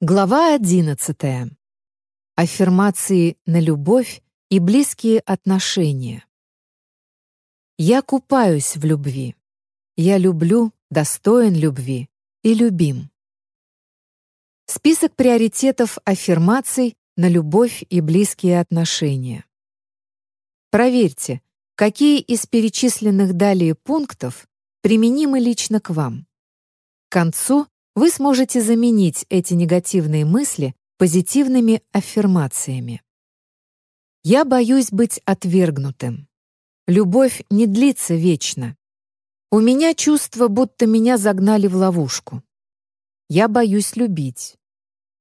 Глава 11. Аффирмации на любовь и близкие отношения. Я купаюсь в любви. Я люблю, достоин любви и любим. Список приоритетов аффирмаций на любовь и близкие отношения. Проверьте, какие из перечисленных далее пунктов применимы лично к вам. К концу вы сможете заменить эти негативные мысли позитивными аффирмациями. Я боюсь быть отвергнутым. Любовь не длится вечно. У меня чувство, будто меня загнали в ловушку. Я боюсь любить.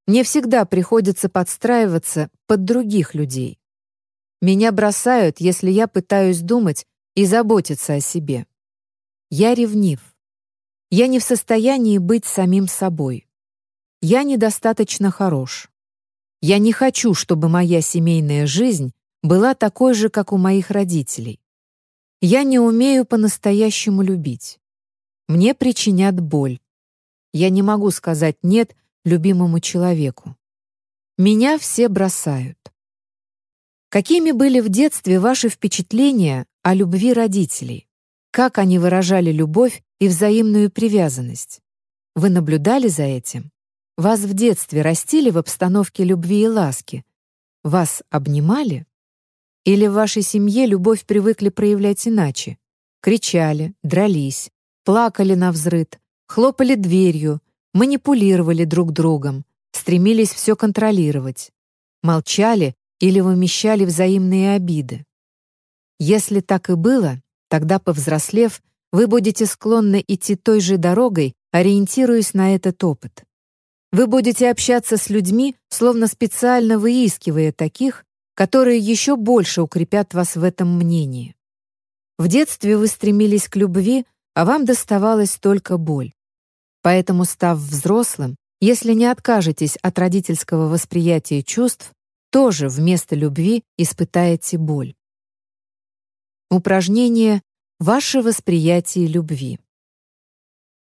Мне всегда приходится подстраиваться под других людей. Меня бросают, если я пытаюсь думать и заботиться о себе. Я ревнив. Я не в состоянии быть самим собой. Я недостаточно хорош. Я не хочу, чтобы моя семейная жизнь была такой же, как у моих родителей. Я не умею по-настоящему любить. Мне причинят боль. Я не могу сказать «нет» любимому человеку. Меня все бросают. Какими были в детстве ваши впечатления о любви родителей? Как они выражали любовь и взаимную привязанность. Вы наблюдали за этим? Вас в детстве растили в обстановке любви и ласки? Вас обнимали? Или в вашей семье любовь привыкли проявлять иначе? Кричали, дрались, плакали на взрыд, хлопали дверью, манипулировали друг другом, стремились все контролировать, молчали или вымещали взаимные обиды. Если так и было, тогда, повзрослев, вы будете склонны идти той же дорогой, ориентируясь на этот опыт. Вы будете общаться с людьми, словно специально выискивая таких, которые еще больше укрепят вас в этом мнении. В детстве вы стремились к любви, а вам доставалась только боль. Поэтому, став взрослым, если не откажетесь от родительского восприятия чувств, тоже вместо любви испытаете боль. Упражнение Ваше восприятие любви.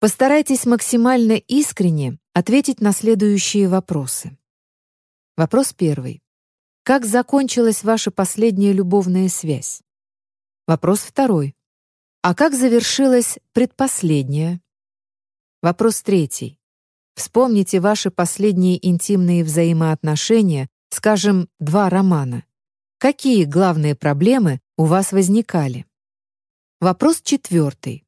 Постарайтесь максимально искренне ответить на следующие вопросы. Вопрос первый. Как закончилась ваша последняя любовная связь? Вопрос второй. А как завершилась предпоследняя? Вопрос третий. Вспомните ваши последние интимные взаимоотношения, скажем, два романа. Какие главные проблемы у вас возникали? Вопрос четвертый.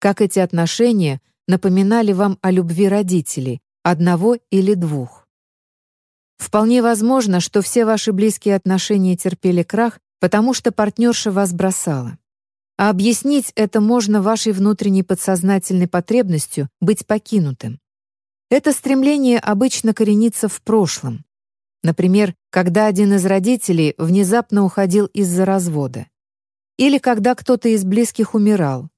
Как эти отношения напоминали вам о любви родителей, одного или двух? Вполне возможно, что все ваши близкие отношения терпели крах, потому что партнерша вас бросала. А объяснить это можно вашей внутренней подсознательной потребностью быть покинутым. Это стремление обычно коренится в прошлом. Например, когда один из родителей внезапно уходил из-за развода или когда кто-то из близких умирал,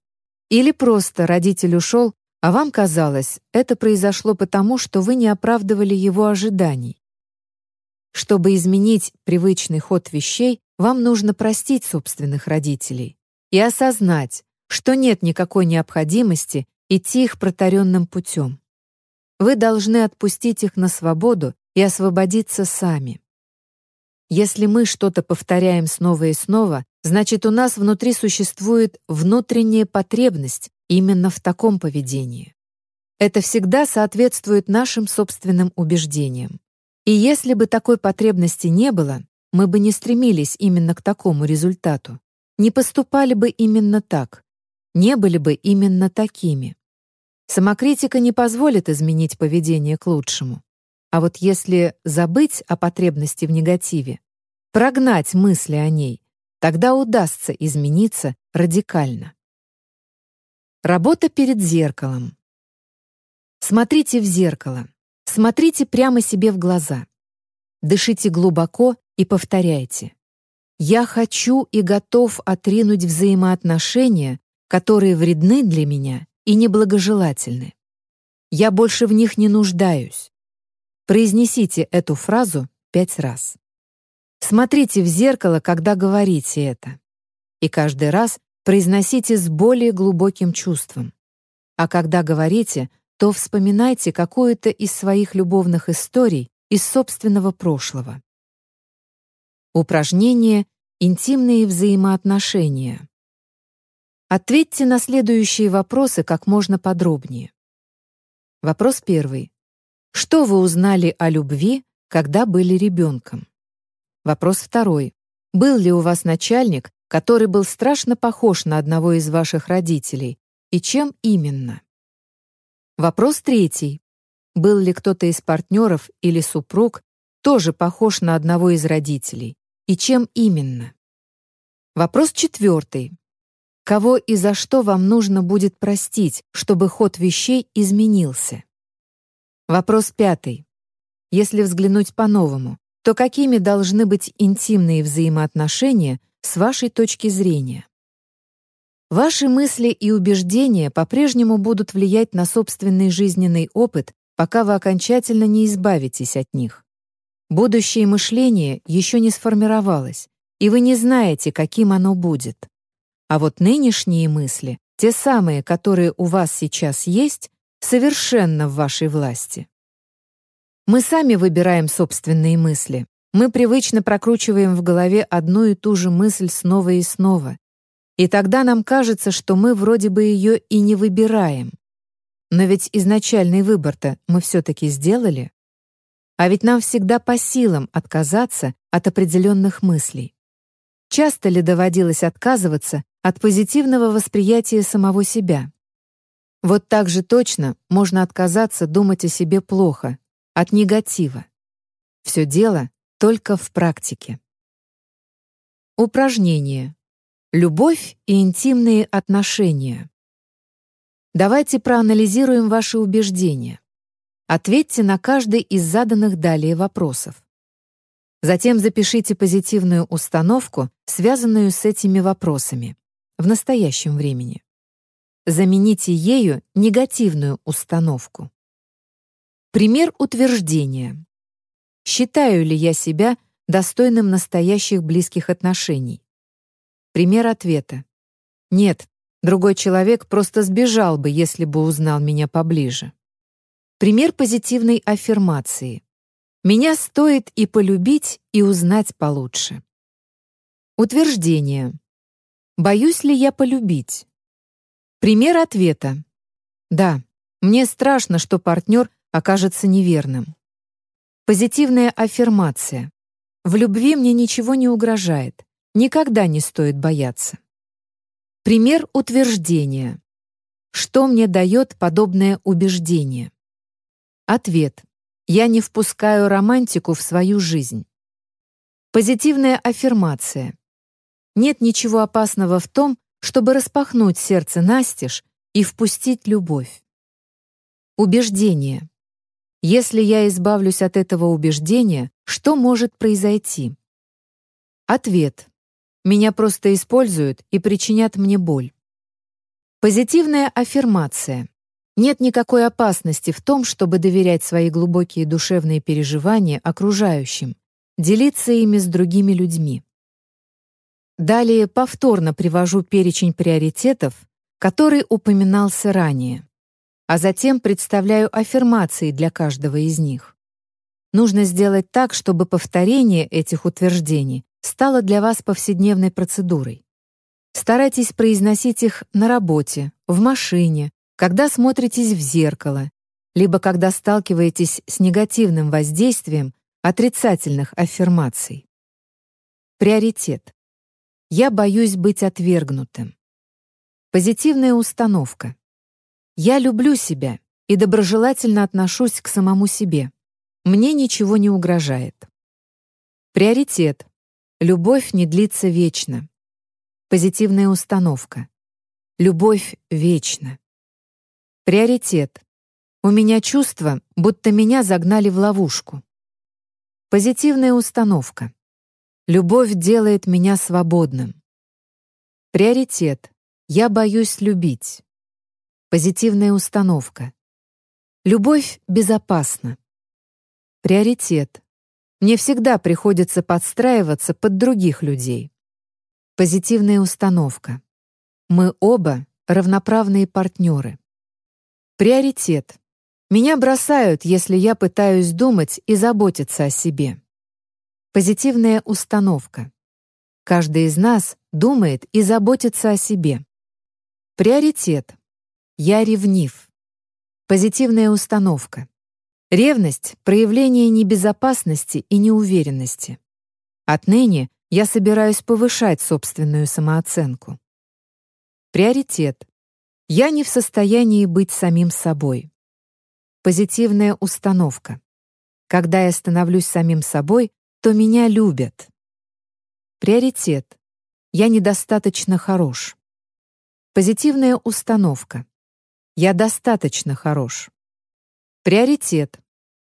или просто родитель ушел, а вам казалось, это произошло потому, что вы не оправдывали его ожиданий. Чтобы изменить привычный ход вещей, вам нужно простить собственных родителей и осознать, что нет никакой необходимости идти их протаренным путем. Вы должны отпустить их на свободу и освободиться сами. Если мы что-то повторяем снова и снова, значит, у нас внутри существует внутренняя потребность именно в таком поведении. Это всегда соответствует нашим собственным убеждениям. И если бы такой потребности не было, мы бы не стремились именно к такому результату, не поступали бы именно так, не были бы именно такими. Самокритика не позволит изменить поведение к лучшему. А вот если забыть о потребности в негативе, прогнать мысли о ней, тогда удастся измениться радикально. Работа перед зеркалом. Смотрите в зеркало. Смотрите прямо себе в глаза. Дышите глубоко и повторяйте. «Я хочу и готов отринуть взаимоотношения, которые вредны для меня и неблагожелательны. Я больше в них не нуждаюсь. Произнесите эту фразу пять раз. Смотрите в зеркало, когда говорите это. И каждый раз произносите с более глубоким чувством. А когда говорите, то вспоминайте какую-то из своих любовных историй из собственного прошлого. Упражнение «Интимные взаимоотношения». Ответьте на следующие вопросы как можно подробнее. Вопрос первый. Что вы узнали о любви, когда были ребенком? Вопрос второй. Был ли у вас начальник, который был страшно похож на одного из ваших родителей, и чем именно? Вопрос третий. Был ли кто-то из партнеров или супруг тоже похож на одного из родителей, и чем именно? Вопрос четвертый. Кого и за что вам нужно будет простить, чтобы ход вещей изменился? Вопрос пятый. Если взглянуть по-новому, то какими должны быть интимные взаимоотношения с вашей точки зрения? Ваши мысли и убеждения по-прежнему будут влиять на собственный жизненный опыт, пока вы окончательно не избавитесь от них. Будущее мышление еще не сформировалось, и вы не знаете, каким оно будет. А вот нынешние мысли, те самые, которые у вас сейчас есть, совершенно в вашей власти. Мы сами выбираем собственные мысли. Мы привычно прокручиваем в голове одну и ту же мысль снова и снова, и тогда нам кажется, что мы вроде бы ее и не выбираем. Но ведь изначальный выбор-то мы все-таки сделали. А ведь нам всегда по силам отказаться от определенных мыслей. Часто ли доводилось отказываться от позитивного восприятия самого себя? Вот так же точно можно отказаться думать о себе плохо, от негатива. Все дело только в практике. Упражнение. Любовь и интимные отношения. Давайте проанализируем ваши убеждения. Ответьте на каждый из заданных далее вопросов. Затем запишите позитивную установку, связанную с этими вопросами, в настоящем времени. Замените ею негативную установку. Пример утверждения. Считаю ли я себя достойным настоящих близких отношений? Пример ответа. Нет, другой человек просто сбежал бы, если бы узнал меня поближе. Пример позитивной аффирмации. Меня стоит и полюбить, и узнать получше. Утверждение. Боюсь ли я полюбить? Пример ответа. Да, мне страшно, что партнер окажется неверным. Позитивная аффирмация. В любви мне ничего не угрожает. Никогда не стоит бояться. Пример утверждения. Что мне дает подобное убеждение? Ответ. Я не впускаю романтику в свою жизнь. Позитивная аффирмация. Нет ничего опасного в том, чтобы распахнуть сердце настежь и впустить любовь. Убеждение. Если я избавлюсь от этого убеждения, что может произойти? Ответ. Меня просто используют и причинят мне боль. Позитивная аффирмация. Нет никакой опасности в том, чтобы доверять свои глубокие душевные переживания окружающим, делиться ими с другими людьми. Далее повторно привожу перечень приоритетов, который упоминался ранее, а затем представляю аффирмации для каждого из них. Нужно сделать так, чтобы повторение этих утверждений стало для вас повседневной процедурой. Старайтесь произносить их на работе, в машине, когда смотритесь в зеркало, либо когда сталкиваетесь с негативным воздействием отрицательных аффирмаций. Приоритет. Я боюсь быть отвергнутым. Позитивная установка. Я люблю себя и доброжелательно отношусь к самому себе. Мне ничего не угрожает. Приоритет. Любовь не длится вечно. Позитивная установка. Любовь вечна. Приоритет. У меня чувство, будто меня загнали в ловушку. Позитивная установка. Любовь делает меня свободным. Приоритет. Я боюсь любить. Позитивная установка. Любовь безопасна. Приоритет. Мне всегда приходится подстраиваться под других людей. Позитивная установка. Мы оба равноправные партнеры. Приоритет. Меня бросают, если я пытаюсь думать и заботиться о себе. Позитивная установка. Каждый из нас думает и заботится о себе. Приоритет. Я ревнив. Позитивная установка. Ревность — проявление небезопасности и неуверенности. Отныне я собираюсь повышать собственную самооценку. Приоритет. Я не в состоянии быть самим собой. Позитивная установка. Когда я становлюсь самим собой, то меня любят. Приоритет. Я недостаточно хорош. Позитивная установка. Я достаточно хорош. Приоритет.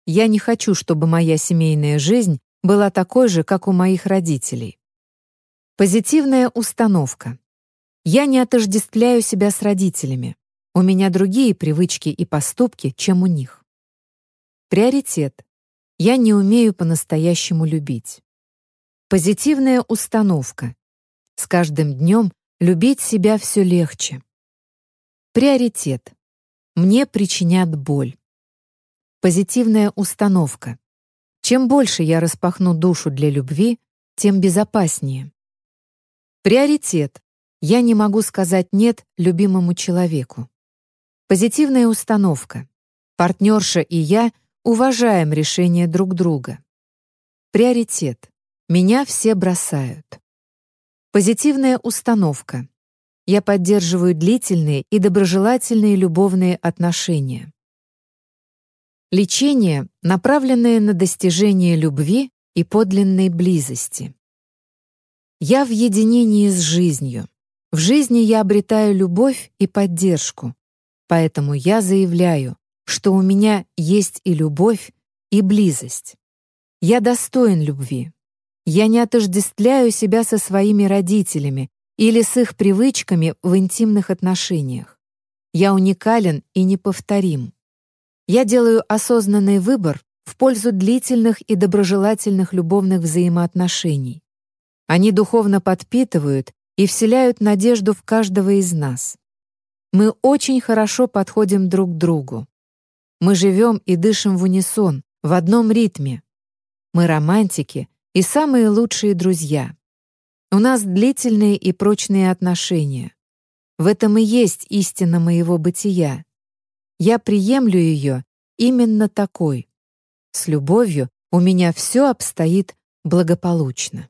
Я не хочу, чтобы моя семейная жизнь была такой же, как у моих родителей. Позитивная установка. Я не отождествляю себя с родителями. У меня другие привычки и поступки, чем у них. Приоритет. Я не умею по-настоящему любить. Позитивная установка. С каждым днем любить себя все легче. Приоритет. Мне причинят боль. Позитивная установка. Чем больше я распахну душу для любви, тем безопаснее. Приоритет. Я не могу сказать «нет» любимому человеку. Позитивная установка. Партнерша и я уважаем решение друг друга. Приоритет. Меня все бросают. Позитивная установка. Я поддерживаю длительные и доброжелательные любовные отношения. Лечение, направленное на достижение любви и подлинной близости. Я в единении с жизнью. В жизни я обретаю любовь и поддержку. Поэтому я заявляю, что у меня есть и любовь, и близость. Я достоин любви. Я не отождествляю себя со своими родителями или с их привычками в интимных отношениях. Я уникален и неповторим. Я делаю осознанный выбор в пользу длительных и доброжелательных любовных взаимоотношений. Они духовно подпитывают и вселяют надежду в каждого из нас. Мы очень хорошо подходим друг к другу. Мы живем и дышим в унисон, в одном ритме. Мы романтики и самые лучшие друзья. У нас длительные и прочные отношения. В этом и есть истина моего бытия. Я приемлю ее именно такой. С любовью у меня все обстоит благополучно.